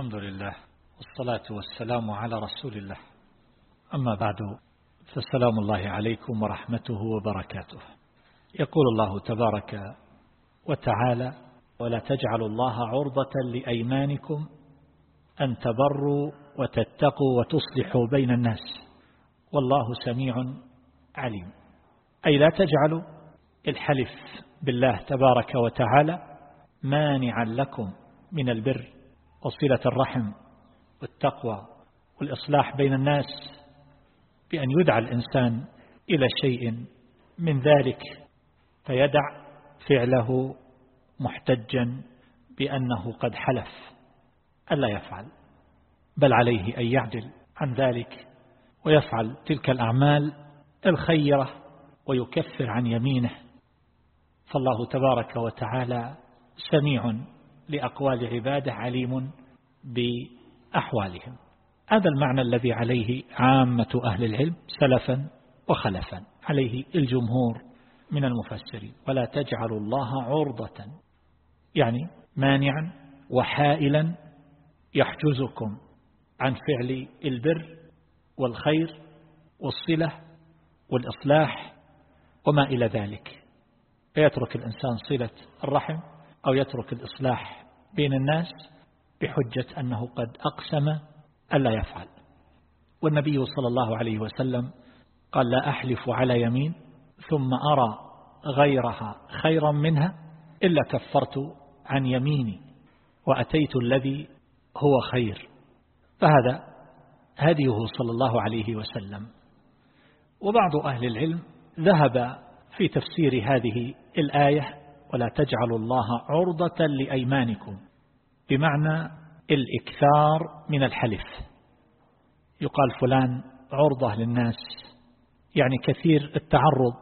الحمد لله والصلاة والسلام على رسول الله. أما بعد فالسلام الله عليكم ورحمته وبركاته. يقول الله تبارك وتعالى ولا تجعلوا الله عرضة لأيمانكم أن تبروا وتتقوا وتصلحوا بين الناس والله سميع عليم. أي لا تجعلوا الحلف بالله تبارك وتعالى مانعا لكم من البر وصلة الرحم والتقوى والإصلاح بين الناس بأن يدعى الإنسان إلى شيء من ذلك فيدع فعله محتجا بأنه قد حلف. ألا يفعل بل عليه أن يعدل عن ذلك ويفعل تلك الأعمال الخيرة ويكفر عن يمينه. فالله تبارك وتعالى سميع لأقوال عباده عليم بأحوالهم. هذا المعنى الذي عليه عامة أهل العلم سلفا وخلفا. عليه الجمهور من المفسرين. ولا تجعلوا الله عرضة. يعني مانعا وحائلا يحجزكم عن فعل البر والخير والصلة والإصلاح وما إلى ذلك. فيترك الإنسان صلة الرحم أو يترك الإصلاح بين الناس بحجة أنه قد أقسم ألا يفعل. والنبي صلى الله عليه وسلم قال لا أحلف على يمين ثم أرى غيرها خيرا منها إلا كفرت عن يميني وأتيت الذي هو خير. فهذا هديه صلى الله عليه وسلم. وبعض أهل العلم ذهب في تفسير هذه الآية ولا تجعلوا الله عرضة لأيمانكم بمعنى الإكثار من الحلف. يقال فلان عرضة للناس يعني كثير التعرض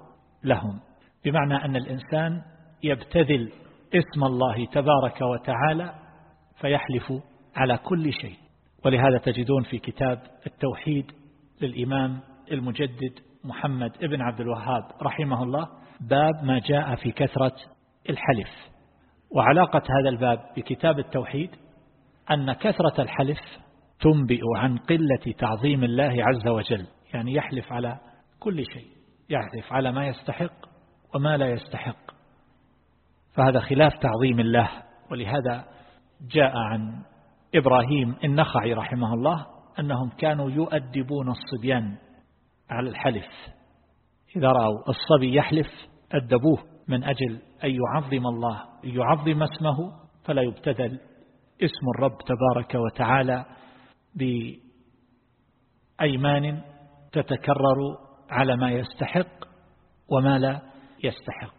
لهم بمعنى أن الإنسان يبتذل اسم الله تبارك وتعالى فيحلف على كل شيء. ولهذا تجدون في كتاب التوحيد للإمام المجدد محمد ابن عبد الوهاب رحمه الله باب ما جاء في كثرة الحلف. وعلاقة هذا الباب بكتاب التوحيد أن كثرة الحلف تنبئ عن قلة تعظيم الله عز وجل. يعني يحلف على كل شيء. يحلف على ما يستحق وما لا يستحق. فهذا خلاف تعظيم الله. ولهذا جاء عن إبراهيم النخعي رحمه الله أنهم كانوا يؤدبون الصبيان على الحلف. إذا رأوا الصبي يحلف أدبوه. من أجل أن يعظم الله يعظم اسمه فلا يبتدل اسم الرب تبارك وتعالى بأيمان تتكرر على ما يستحق وما لا يستحق.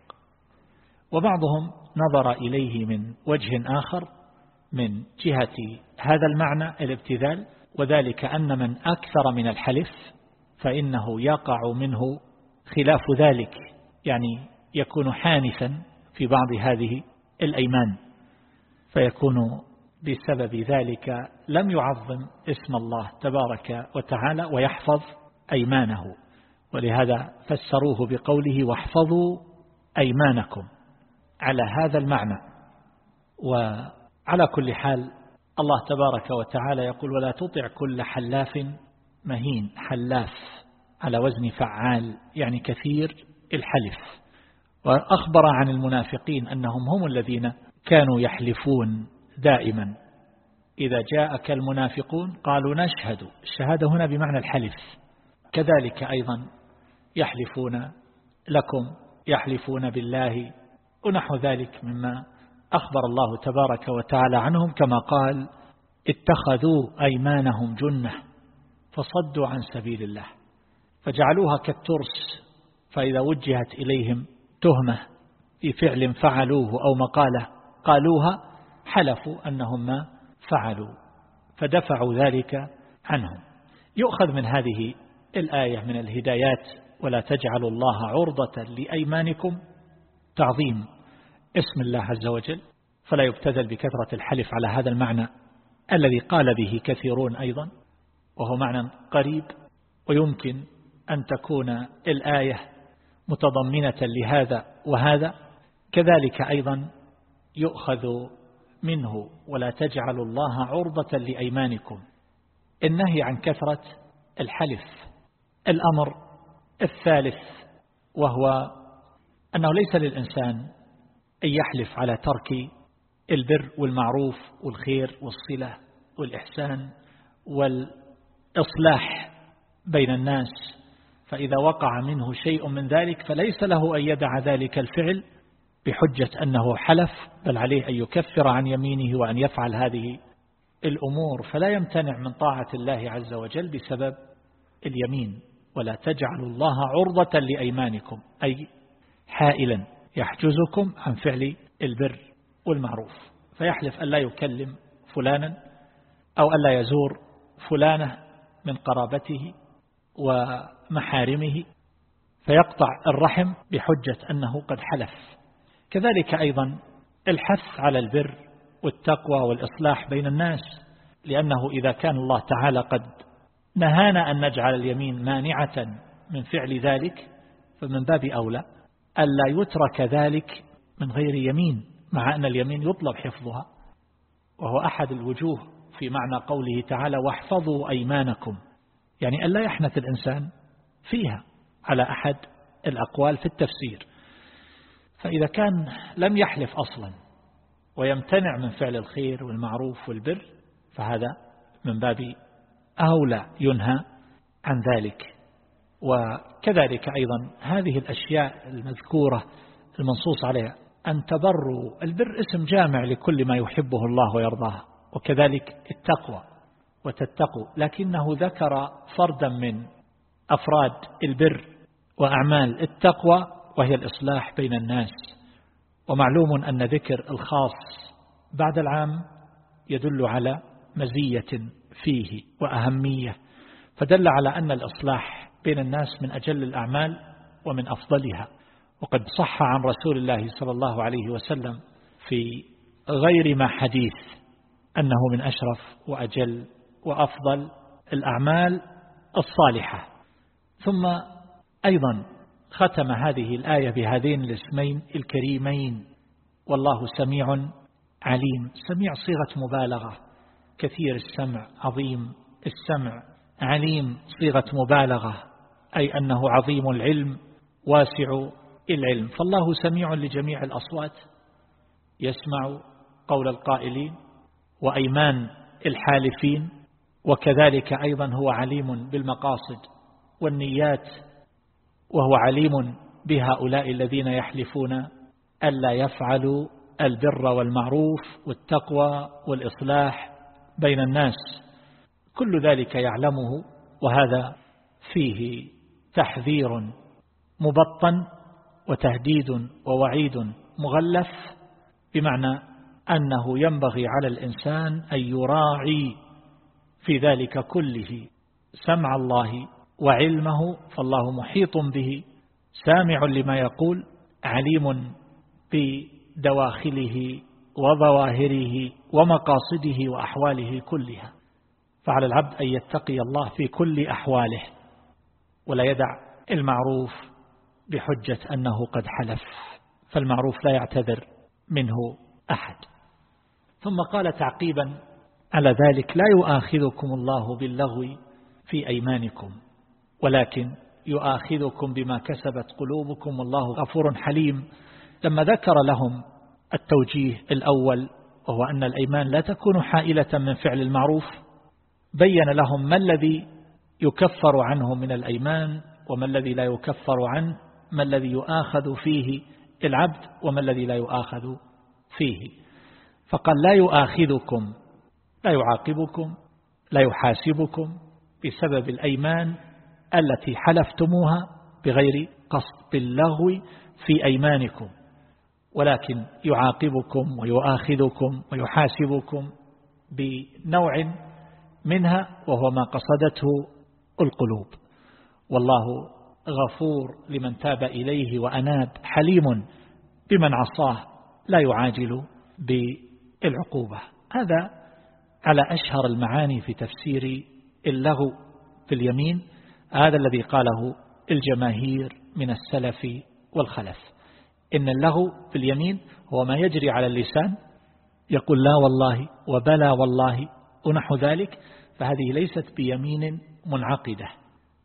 وبعضهم نظر إليه من وجه آخر من جهة هذا المعنى الابتذال وذلك أن من أكثر من الحلف فإنه يقع منه خلاف ذلك يعني يكون حانثا في بعض هذه الأيمان فيكون بسبب ذلك لم يعظم اسم الله تبارك وتعالى ويحفظ أيمانه. ولهذا فسروه بقوله واحفظوا أيمانكم على هذا المعنى. وعلى كل حال الله تبارك وتعالى يقول ولا تطع كل حلاف مهين حلاف على وزن فعال يعني كثير الحلف. وأخبر عن المنافقين أنهم هم الذين كانوا يحلفون دائما. إذا جاءك المنافقون قالوا نشهد. الشهادة هنا بمعنى الحلف. كذلك أيضا يحلفون لكم يحلفون بالله ونحو ذلك مما أخبر الله تبارك وتعالى عنهم كما قال اتخذوا أيمانهم جنة فصدوا عن سبيل الله فجعلوها كالترس فإذا وجهت إليهم تهمة في فعل فعلوه أو مقالة قالوها حلفوا أنهم ما فعلوا فدفعوا ذلك عنهم. يؤخذ من هذه الآية من الهدايات ولا تجعلوا الله عرضة لأيمانكم تعظيم اسم الله عز وجل فلا يبتذل بكثرة الحلف على هذا المعنى الذي قال به كثيرون أيضا وهو معنى قريب ويمكن أن تكون الآية متضمنة لهذا وهذا كذلك أيضا يؤخذ منه ولا تجعلوا الله عرضة لأيمانكم. النهي عن كثرة الحلف. الأمر الثالث وهو أنه ليس للإنسان أن يحلف على ترك البر والمعروف والخير والصلة والإحسان والإصلاح بين الناس. فإذا وقع منه شيء من ذلك فليس له أن يدع ذلك الفعل بحجة أنه حلف بل عليه أن يكفر عن يمينه وأن يفعل هذه الأمور. فلا يمتنع من طاعة الله عز وجل بسبب اليمين. ولا تجعلوا الله عرضة لأيمانكم أي حائلا يحجزكم عن فعل البر والمعروف. فيحلف أن لا يكلم فلانا أو أن لا يزور فلانة من قرابته ومحارمه فيقطع الرحم بحجة أنه قد حلف. كذلك أيضا الحث على البر والتقوى والإصلاح بين الناس لأنه إذا كان الله تعالى قد نهانا أن نجعل اليمين مانعة من فعل ذلك فمن باب أولى ألا يترك ذلك من غير يمين مع أن اليمين يطلب حفظها. وهو أحد الوجوه في معنى قوله تعالى واحفظوا أيمانكم يعني ألا يحنث الإنسان فيها على أحد الأقوال في التفسير. فإذا كان لم يحلف أصلا ويمتنع من فعل الخير والمعروف والبر فهذا من باب أولى ينهى عن ذلك. وكذلك أيضا هذه الأشياء المذكورة المنصوص عليها أن تبروا البر اسم جامع لكل ما يحبه الله ويرضاه وكذلك التقوى وتتقوا لكنه ذكر فردا من أفراد البر وأعمال التقوى وهي الإصلاح بين الناس. ومعلوم أن ذكر الخاص بعد العام يدل على مزية فيه وأهمية فدل على أن الإصلاح بين الناس من أجل الأعمال ومن أفضلها. وقد صح عن رسول الله صلى الله عليه وسلم في غير ما حديث أنه من أشرف وأجل وأفضل الأعمال الصالحة. ثم أيضا ختم هذه الآية بهذين الاسمين الكريمين. والله سميع عليم سميع صيغة مبالغة كثير السمع عظيم السمع عليم صيغة مبالغة أي أنه عظيم العلم واسع العلم. فالله سميع لجميع الأصوات يسمع قول القائلين وأيمان الحالفين وكذلك أيضا هو عليم بالمقاصد. والنيات وهو عليم بهؤلاء الذين يحلفون ألا يفعلوا البر والمعروف والتقوى والإصلاح بين الناس. كل ذلك يعلمه وهذا فيه تحذير مبطن وتهديد ووعيد مغلف بمعنى أنه ينبغي على الإنسان أن يراعي في ذلك كله سمع الله وعلمه فالله محيط به سامع لما يقول عليم بدواخله وظواهره ومقاصده وأحواله كلها. فعلى العبد أن يتقي الله في كل أحواله ولا يدع المعروف بحجة أنه قد حلف فالمعروف لا يعتذر منه أحد. ثم قال تعقيبا على ذلك لا يؤاخذكم الله باللغو في أيمانكم. ولكن يؤاخذكم بما كسبت قلوبكم والله غفور حليم. لما ذكر لهم التوجيه الأول وهو أن الأيمان لا تكون حائلة من فعل المعروف بين لهم ما الذي يكفر عنه من الأيمان وما الذي لا يكفر عنه ما الذي يؤاخذ فيه العبد وما الذي لا يؤاخذ فيه. فقال لا يؤاخذكم لا يعاقبكم لا يحاسبكم بسبب الأيمان التي حلفتموها بغير قصد باللغو في أيمانكم ولكن يعاقبكم ويؤاخذكم ويحاسبكم بنوع منها وهو ما قصدته القلوب. والله غفور لمن تاب إليه وأناب حليم بمن عصاه لا يعاجل بالعقوبة. هذا على أشهر المعاني في تفسير اللغو في اليمين. هذا الذي قاله الجماهير من السلف والخلف. إن اللغو في اليمين هو ما يجري على اللسان يقول لا والله وبلا والله ونحو ذلك فهذه ليست بيمين منعقدة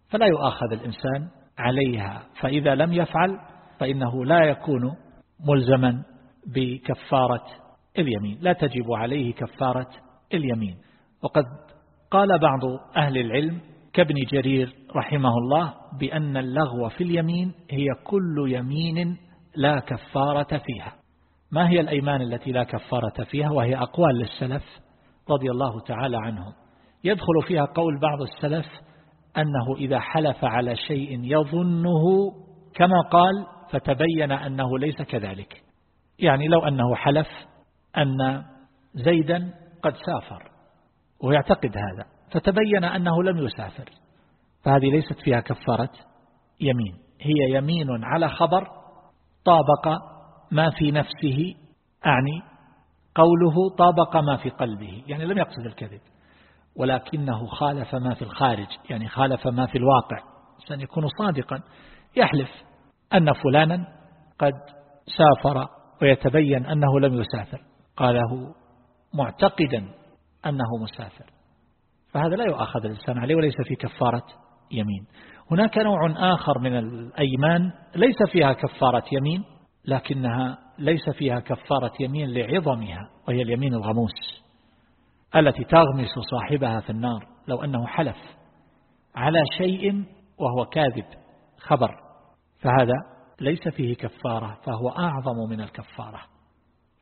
فلا يؤاخذ الإنسان عليها فإذا لم يفعل فإنه لا يكون ملزما بكفارة اليمين لا تجب عليه كفارة اليمين. وقد قال بعض أهل العلم كابن جرير رحمه الله بأن اللغو في اليمين هي كل يمين لا كفارة فيها. ما هي الأيمان التي لا كفارة فيها؟ وهي أقوال للسلف رضي الله تعالى عنهم. يدخل فيها قول بعض السلف أنه إذا حلف على شيء يظنه كما قال فتبين أنه ليس كذلك. يعني لو أنه حلف أن زيدا قد سافر ويعتقد هذا. فتبين أنه لم يسافر. فهذه ليست فيها كفارة. يمين. هي يمين على خبر طابق ما في نفسه أعني قوله طابق ما في قلبه. يعني لم يقصد الكذب. ولكنه خالف ما في الخارج يعني خالف ما في الواقع. سن يكون صادقا. يحلف أن فلانا قد سافر ويتبين أنه لم يسافر. قاله معتقدا أنه مسافر. فهذا لا يؤاخذ الإنسان عليه وليس في كفارة يمين. هناك نوع آخر من الأيمان ليس فيها كفارة يمين لكنها ليس فيها كفارة يمين لعظمها وهي اليمين الغموس التي تغمس صاحبها في النار لو أنه حلف على شيء وهو كاذب خبر. فهذا ليس فيه كفارة فهو أعظم من الكفارة.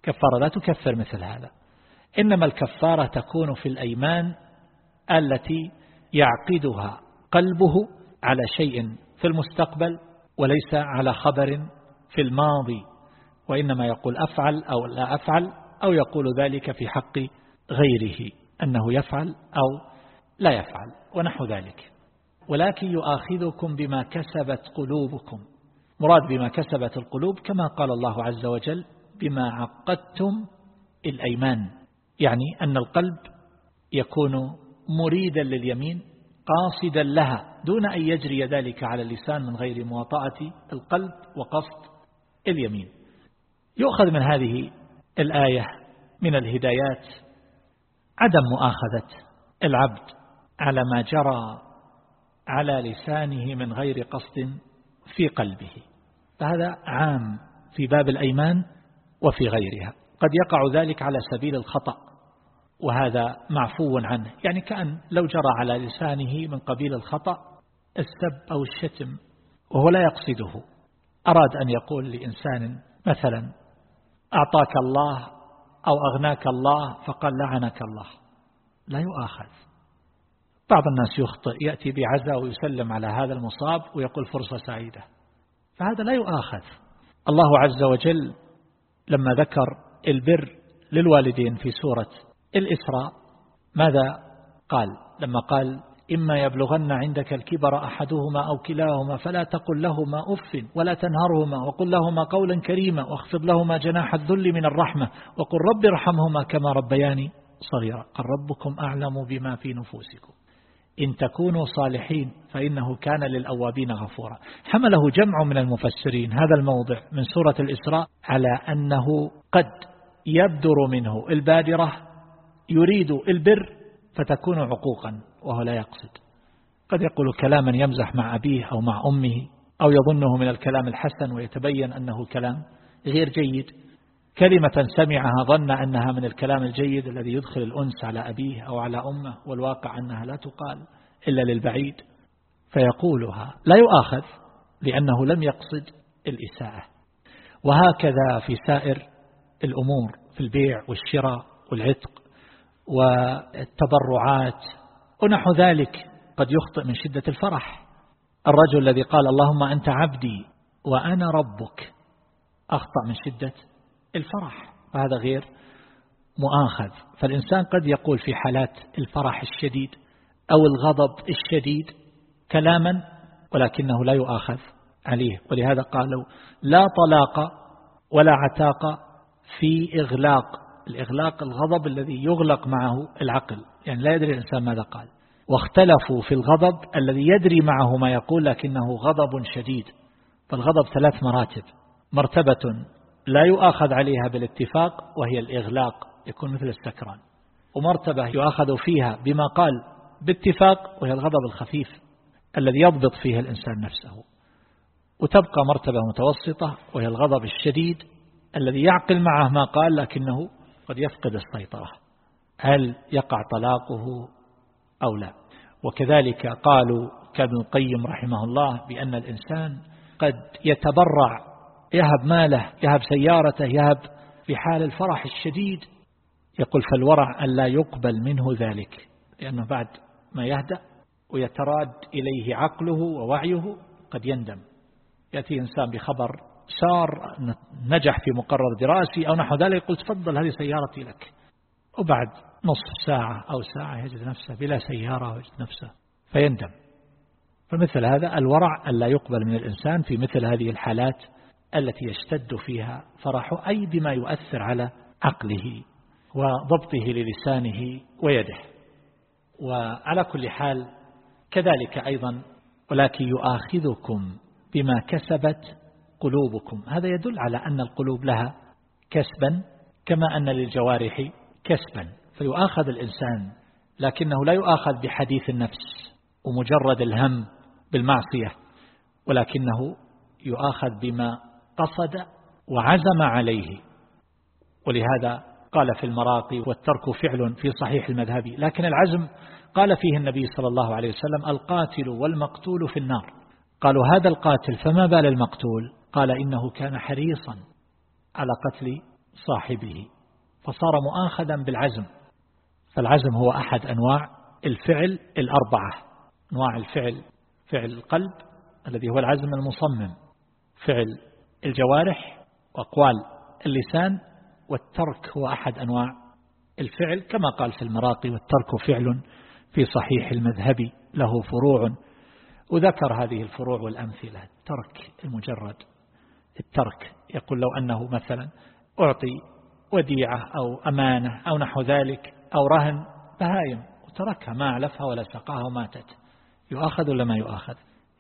كفارة لا تكفر مثل هذا. إنما الكفارة تكون في الأيمان التي يعقدها قلبه على شيء في المستقبل وليس على خبر في الماضي وإنما يقول أفعل أو لا أفعل أو يقول ذلك في حق غيره أنه يفعل أو لا يفعل ونحو ذلك. ولكن يؤاخذكم بما كسبت قلوبكم. مراد بما كسبت القلوب كما قال الله عز وجل بما عقدتم الأيمان يعني أن القلب يكون مريدا لليمين قاصدا لها دون أن يجري ذلك على اللسان من غير مواطأة القلب وقصد اليمين. يؤخذ من هذه الآية من الهدايات عدم مؤاخذة العبد على ما جرى على لسانه من غير قصد في قلبه. فهذا عام في باب الأيمان وفي غيرها. قد يقع ذلك على سبيل الخطأ. وهذا معفو عنه. يعني كأن لو جرى على لسانه من قبيل الخطأ السب أو الشتم وهو لا يقصده. أراد أن يقول لإنسان مثلا أعطاك الله أو أغناك الله فقال لعنك الله. لا يؤاخذ. بعض الناس يخطئ يأتي بعزة ويسلم على هذا المصاب ويقول فرصة سعيدة. فهذا لا يؤاخذ. الله عز وجل لما ذكر البر للوالدين في سورة الإسراء. ماذا قال؟ لما قال إما يبلغن عندك الكبر أحدهما أو كلاهما فلا تقل لهما أف ولا تنهرهما وقل لهما قولا كريما واخفض لهما جناح الذل من الرحمة وقل رب ارحمهما كما ربياني صغيرا. قال ربكم أعلم بما في نفوسكم. إن تكونوا صالحين فإنه كان للأوابين غفورا. حمله جمع من المفسرين هذا الموضع من سورة الإسراء على أنه قد يبدر منه البادرة يريد البر فتكون عقوقا وهو لا يقصد. قد يقول كلاما يمزح مع أبيه أو مع أمه أو يظنه من الكلام الحسن ويتبين أنه كلام غير جيد. كلمة سمعها ظن أنها من الكلام الجيد الذي يدخل الأنس على أبيه أو على أمه والواقع أنها لا تقال إلا للبعيد. فيقولها لا يؤاخذ لأنه لم يقصد الإساءة. وهكذا في سائر الأمور في البيع والشراء والعتق. والتبرعات ونحو ذلك قد يخطئ من شدة الفرح. الرجل الذي قال اللهم أنت عبدي وأنا ربك أخطأ من شدة الفرح. وهذا غير مؤاخذ. فالإنسان قد يقول في حالات الفرح الشديد أو الغضب الشديد كلاما ولكنه لا يؤاخذ عليه. ولهذا قالوا لا طلاق ولا عتاق في إغلاق الإغلاق الغضب الذي يغلق معه العقل. يعني لا يدري الإنسان ماذا قال. واختلفوا في الغضب الذي يدري معه ما يقول لكنه غضب شديد. فالغضب ثلاث مراتب. مرتبة لا يؤاخذ عليها بالاتفاق وهي الإغلاق يكون مثل السكران. ومرتبة يؤخذ فيها بما قال باتفاق وهي الغضب الخفيف الذي يضبط فيها الإنسان نفسه. وتبقى مرتبة متوسطة وهي الغضب الشديد الذي يعقل معه ما قال لكنه قد يفقد السيطرة. هل يقع طلاقه أو لا؟ وكذلك قالوا كابن القيم رحمه الله بأن الإنسان قد يتبرع يهب ماله يهب سيارته يهب في حال الفرح الشديد. يقول فالورع أن لا يقبل منه ذلك لأنه بعد ما يهدأ ويتراد إليه عقله ووعيه قد يندم. يأتي إنسان بخبر سار نجح في مقرر دراسي أو نحو ذلك يقول تفضل هذه سيارتي لك. وبعد نصف ساعة أو ساعة يجد نفسه بلا سيارة ويجد نفسه فيندم. فمثل هذا الورع ألا يقبل من الإنسان في مثل هذه الحالات التي يشتد فيها فرحه أي بما يؤثر على عقله وضبطه للسانه ويده. وعلى كل حال كذلك أيضا ولكن يؤاخذكم بما كسبت قلوبكم. هذا يدل على أن القلوب لها كسبا كما أن للجوارح كسبا. فيؤاخذ الإنسان لكنه لا يؤاخذ بحديث النفس ومجرد الهم بالمعصية ولكنه يؤاخذ بما قصد وعزم عليه. ولهذا قال في المراقي والترك فعل في صحيح المذهبي لكن العزم قال فيه النبي صلى الله عليه وسلم القاتل والمقتول في النار. قالوا هذا القاتل فما بال المقتول؟ قال إنه كان حريصا على قتل صاحبه فصار مؤاخذا بالعزم. فالعزم هو أحد أنواع الفعل الأربعة. أنواع الفعل فعل القلب الذي هو العزم المصمم فعل الجوارح وأقوال اللسان والترك هو أحد أنواع الفعل. كما قال في المراقي والترك فعل في صحيح المذهب له فروع. وذكر هذه الفروع والأمثلة الترك المجرد. الترك. يقول لو أنه مثلا أعطي وديعة أو أمانة أو نحو ذلك أو رهن بهايم وتركها ما علفها ولا سقاها وماتت يؤاخذ ولا ما يؤاخذ؟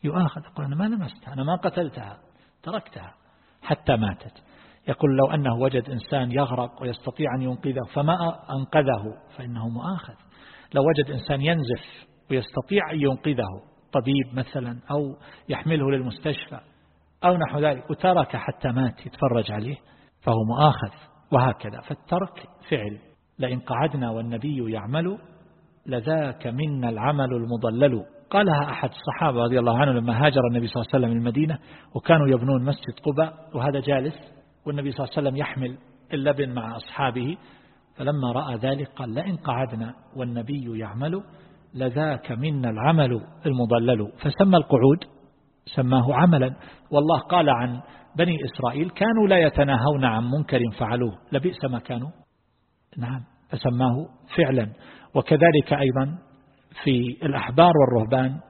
يؤاخذ. يقول أنا ما لمستها أنا ما قتلتها تركتها حتى ماتت يقول لو أنه وجد إنسان يغرق ويستطيع أن ينقذه فما أنقذه؟ فإنه مؤاخذ. لو وجد إنسان ينزف ويستطيع أن ينقذه طبيب مثلا أو يحمله للمستشفى أو نحو ذلك وترك حتى مات يتفرج عليه فهو مؤاخذ وهكذا. فالترك فعل. لئن قعدنا والنبي يعمل لذاك منا العمل المضلل. قالها أحد الصحابة رضي الله عنه لما هاجر النبي صلى الله عليه وسلم المدينة وكانوا يبنون مسجد قباء وهذا جالس والنبي صلى الله عليه وسلم يحمل اللبن مع أصحابه. فلما رأى ذلك قال لئن قعدنا والنبي يعمل لذاك منا العمل المضلل. فسمى القعود. سماه عملا. والله قال عن بني إسرائيل كانوا لا يتناهون عن منكر فعلوه. لبئس ما كانوا. نعم فسماه فعلا. وكذلك أيضا في الأحبار والرهبان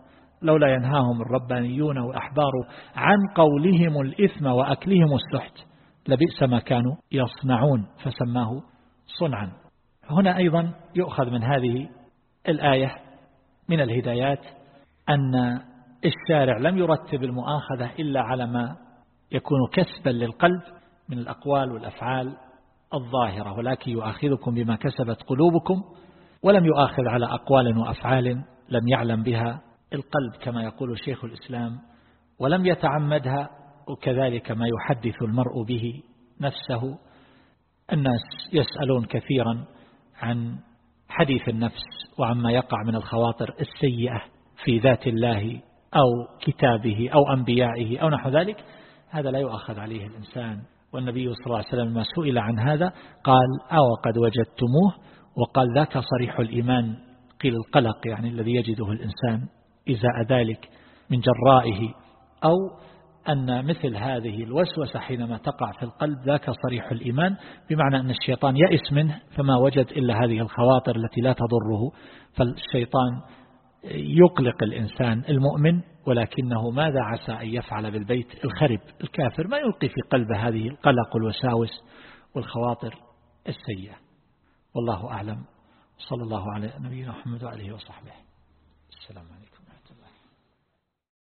لولا ينهاهم الربانيون والأحبار عن قولهم الإثم وأكلهم السحت لبئس ما كانوا يصنعون فسماه صنعا. هنا أيضا يؤخذ من هذه الآية من الهدايات أن الشارع لم يرتب المؤاخذة إلا على ما يكون كسبا للقلب من الأقوال والأفعال الظاهرة ولكن يؤاخذكم بما كسبت قلوبكم ولم يؤاخذ على أقوال وأفعال لم يعلم بها القلب كما يقول شيخ الإسلام ولم يتعمدها وكذلك ما يحدث المرء به نفسه. الناس يسألون كثيرا عن حديث النفس وعما يقع من الخواطر السيئة في ذات الله أو كتابه أو أنبيائه أو نحو ذلك هذا لا يؤخذ عليه الإنسان. والنبي صلى الله عليه وسلم ما سئل عن هذا قال أو قد وجدتموه؟ وقال ذاك صريح الإيمان قيل القلق يعني الذي يجده الإنسان إزاء ذلك من جرائه. أو أن مثل هذه الوسوسة حينما تقع في القلب ذاك صريح الإيمان. بمعنى أن الشيطان يئس منه فما وجد إلا هذه الخواطر التي لا تضره. فالشيطان يقلق الإنسان المؤمن ولكنه ماذا عسى أن يفعل بالبيت الخرب الكافر؟ ما يلقي في قلبه هذه القلق والوساوس والخواطر السيئة. والله أعلم. صلى الله على نبينا محمد وعليه وصحبه. السلام عليكم.